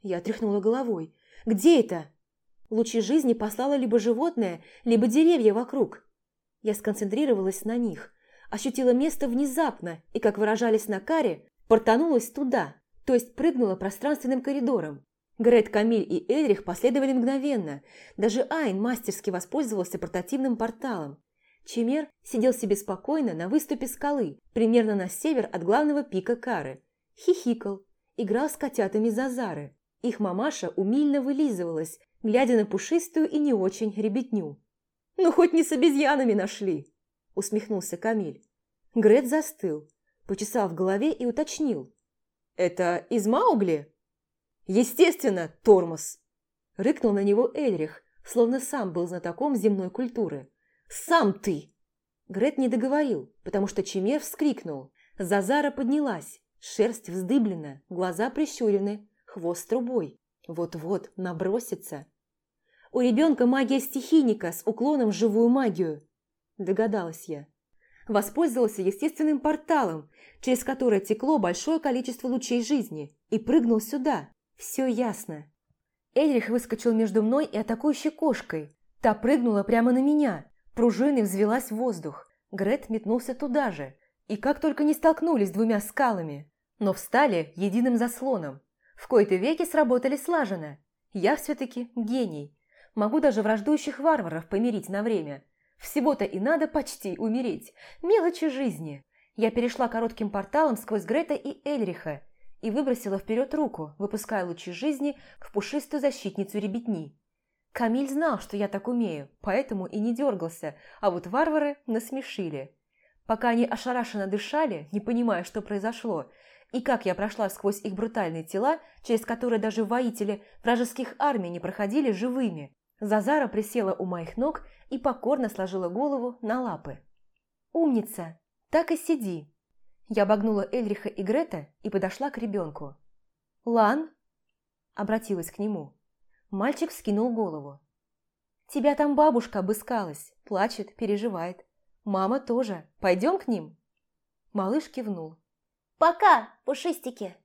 Я тряхнула головой. «Где это?» Лучи жизни послала либо животное, либо деревья вокруг. Я сконцентрировалась на них, ощутила место внезапно и, как выражались на каре, портанулась туда, то есть прыгнула пространственным коридором. Грет, Камиль и Эльрих последовали мгновенно. Даже Айн мастерски воспользовался портативным порталом. Чемер сидел себе спокойно на выступе скалы, примерно на север от главного пика Кары. Хихикал, играл с котятами Зазары. Их мамаша умильно вылизывалась, глядя на пушистую и не очень ребятню. «Ну, хоть не с обезьянами нашли!» – усмехнулся Камиль. Грет застыл, почесал в голове и уточнил. «Это из Маугли?» Естественно, тормоз!» Рыкнул на него Эльрих, словно сам был знатоком земной культуры. «Сам ты!» Грет не договорил, потому что Чемер вскрикнул. Зазара поднялась, шерсть вздыблена, глаза прищурены, хвост трубой. Вот-вот набросится. «У ребенка магия стихийника с уклоном в живую магию», догадалась я. Воспользовался естественным порталом, через который текло большое количество лучей жизни, и прыгнул сюда. Все ясно. Эльрих выскочил между мной и атакующей кошкой. Та прыгнула прямо на меня. Пружиной взвелась в воздух. Грет метнулся туда же. И как только не столкнулись двумя скалами, но встали единым заслоном. В кои-то веки сработали слаженно. Я все-таки гений. Могу даже враждующих варваров помирить на время. Всего-то и надо почти умереть. Мелочи жизни. Я перешла коротким порталом сквозь Грета и Эльриха и выбросила вперед руку, выпуская лучи жизни в пушистую защитницу ребятни. Камиль знал, что я так умею, поэтому и не дергался, а вот варвары насмешили. Пока они ошарашенно дышали, не понимая, что произошло, и как я прошла сквозь их брутальные тела, через которые даже воители вражеских армий не проходили живыми, Зазара присела у моих ног и покорно сложила голову на лапы. «Умница! Так и сиди!» Я обогнула Эльриха и Грета и подошла к ребенку. «Лан?» – обратилась к нему. Мальчик скинул голову. «Тебя там бабушка обыскалась, плачет, переживает. Мама тоже. Пойдем к ним?» Малыш кивнул. «Пока, пушистики!»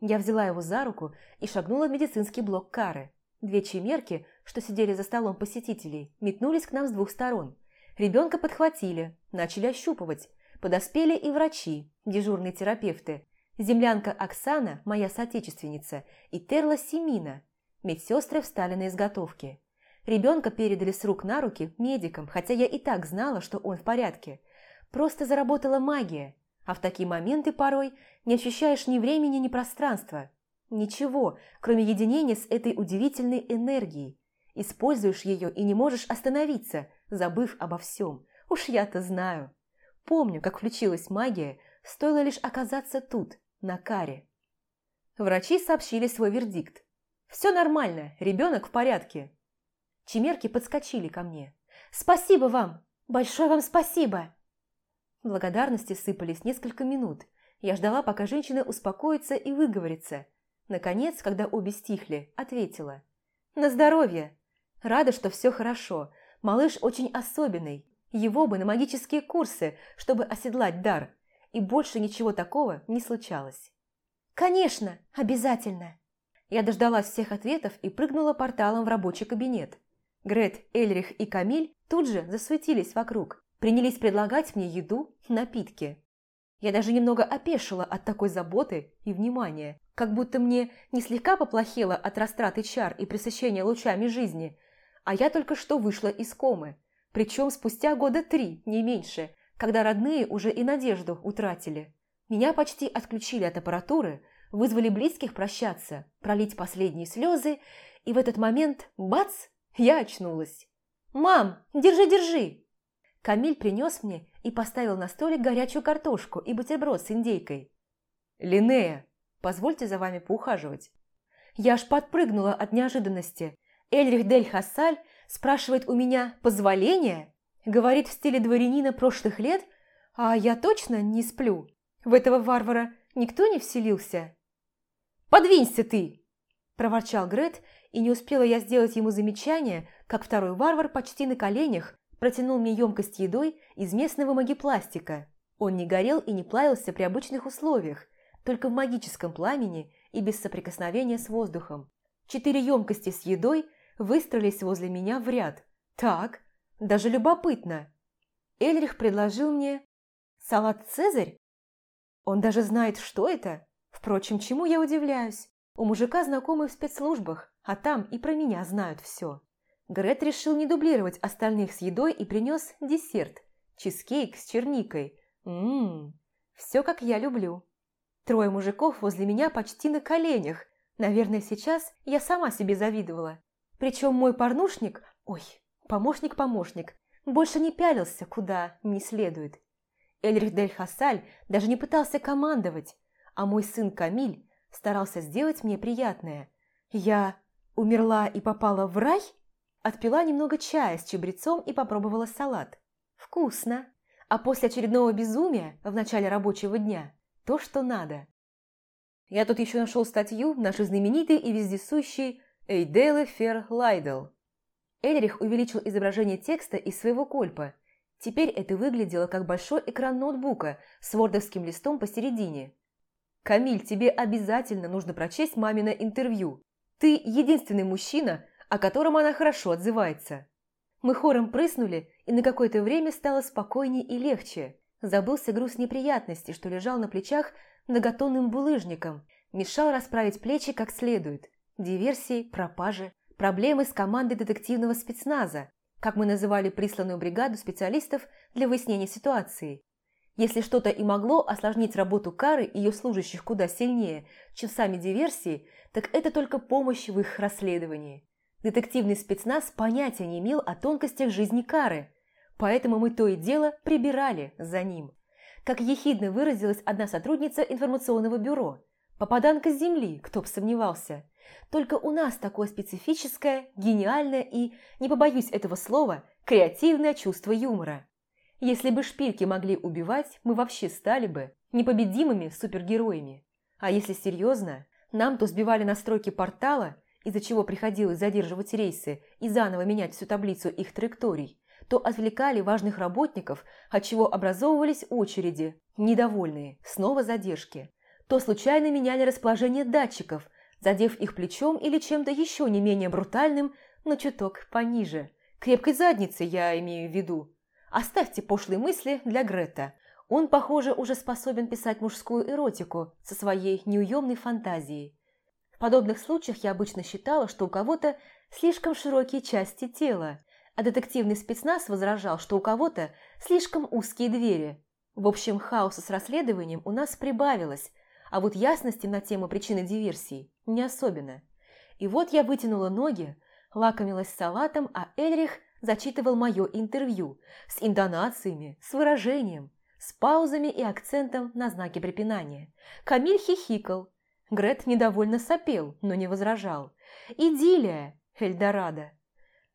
Я взяла его за руку и шагнула в медицинский блок Кары. Две чемерки, что сидели за столом посетителей, метнулись к нам с двух сторон. Ребенка подхватили, начали ощупывать. Подоспели и врачи, дежурные терапевты. Землянка Оксана, моя соотечественница, и Терла Семина. Медсестры встали на изготовки. Ребенка передали с рук на руки медикам, хотя я и так знала, что он в порядке. Просто заработала магия, а в такие моменты порой не ощущаешь ни времени, ни пространства. Ничего, кроме единения с этой удивительной энергией. Используешь ее и не можешь остановиться, забыв обо всем. Уж я-то знаю. Помню, как включилась магия, стоило лишь оказаться тут, на каре. Врачи сообщили свой вердикт. «Все нормально, ребенок в порядке». Чемерки подскочили ко мне. «Спасибо вам! Большое вам спасибо!» Благодарности сыпались несколько минут. Я ждала, пока женщина успокоится и выговорится – Наконец, когда обе стихли, ответила. «На здоровье! Рада, что все хорошо. Малыш очень особенный. Его бы на магические курсы, чтобы оседлать дар. И больше ничего такого не случалось». «Конечно! Обязательно!» Я дождалась всех ответов и прыгнула порталом в рабочий кабинет. Грет, Эльрих и Камиль тут же засуетились вокруг, принялись предлагать мне еду, напитки. Я даже немного опешила от такой заботы и внимания, как будто мне не слегка поплохело от растраты чар и пресыщения лучами жизни, а я только что вышла из комы, причем спустя года три, не меньше, когда родные уже и надежду утратили. Меня почти отключили от аппаратуры, вызвали близких прощаться, пролить последние слезы, и в этот момент, бац, я очнулась. «Мам, держи, держи!» Камиль принес мне и поставил на столик горячую картошку и бутерброд с индейкой. «Линнея, Позвольте за вами поухаживать». Я аж подпрыгнула от неожиданности. Эльрих Дель Хассаль спрашивает у меня «позволение?» Говорит в стиле дворянина прошлых лет, а я точно не сплю. В этого варвара никто не вселился. «Подвинься ты!» – проворчал Грет, и не успела я сделать ему замечание, как второй варвар почти на коленях протянул мне емкость едой из местного магипластика. Он не горел и не плавился при обычных условиях, только в магическом пламени и без соприкосновения с воздухом. Четыре емкости с едой выстроились возле меня в ряд. Так, даже любопытно. Эльрих предложил мне салат «Цезарь». Он даже знает, что это. Впрочем, чему я удивляюсь? У мужика знакомые в спецслужбах, а там и про меня знают все. Грет решил не дублировать остальных с едой и принес десерт – чизкейк с черникой. Ммм, все как я люблю. Трое мужиков возле меня почти на коленях. Наверное, сейчас я сама себе завидовала. Причем мой порнушник, ой, помощник-помощник, больше не пялился куда не следует. Эльрих Дель Хассаль даже не пытался командовать, а мой сын Камиль старался сделать мне приятное. Я умерла и попала в рай? Отпила немного чая с чабрецом и попробовала салат. Вкусно. А после очередного безумия в начале рабочего дня – то, что надо. Я тут еще нашел статью нашей знаменитой и вездесущей Эйделы Фер Лайдл. Эльрих увеличил изображение текста из своего кольпа. Теперь это выглядело как большой экран ноутбука с вордовским листом посередине. «Камиль, тебе обязательно нужно прочесть мамино интервью. Ты единственный мужчина, о котором она хорошо отзывается». Мы хором прыснули, и на какое-то время стало спокойнее и легче. Забылся груз неприятностей, что лежал на плечах многотонным булыжником, мешал расправить плечи как следует. Диверсии, пропажи, проблемы с командой детективного спецназа, как мы называли присланную бригаду специалистов для выяснения ситуации. Если что-то и могло осложнить работу Кары и ее служащих куда сильнее, чем сами диверсии, так это только помощь в их расследовании. Детективный спецназ понятия не имел о тонкостях жизни Кары, поэтому мы то и дело прибирали за ним. Как ехидно выразилась одна сотрудница информационного бюро. Попаданка с земли, кто бы сомневался. Только у нас такое специфическое, гениальное и, не побоюсь этого слова, креативное чувство юмора. Если бы шпильки могли убивать, мы вообще стали бы непобедимыми супергероями. А если серьезно, нам то сбивали настройки портала – из-за чего приходилось задерживать рейсы и заново менять всю таблицу их траекторий, то отвлекали важных работников, от чего образовывались очереди, недовольные, снова задержки, то случайно меняли расположение датчиков, задев их плечом или чем-то еще не менее брутальным, но чуток пониже. Крепкой задницы я имею в виду. Оставьте пошлые мысли для Грета. Он, похоже, уже способен писать мужскую эротику со своей неуемной фантазией. В подобных случаях я обычно считала, что у кого-то слишком широкие части тела, а детективный спецназ возражал, что у кого-то слишком узкие двери. В общем, хаоса с расследованием у нас прибавилось, а вот ясности на тему причины диверсии не особенно. И вот я вытянула ноги, лакомилась салатом, а Эльрих зачитывал мое интервью с интонациями, с выражением, с паузами и акцентом на знаке препинания. Камиль хихикал, Грет недовольно сопел, но не возражал. Идиллия, Эльдорадо.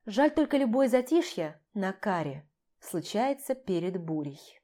Жаль только любое затишье на каре случается перед бурей.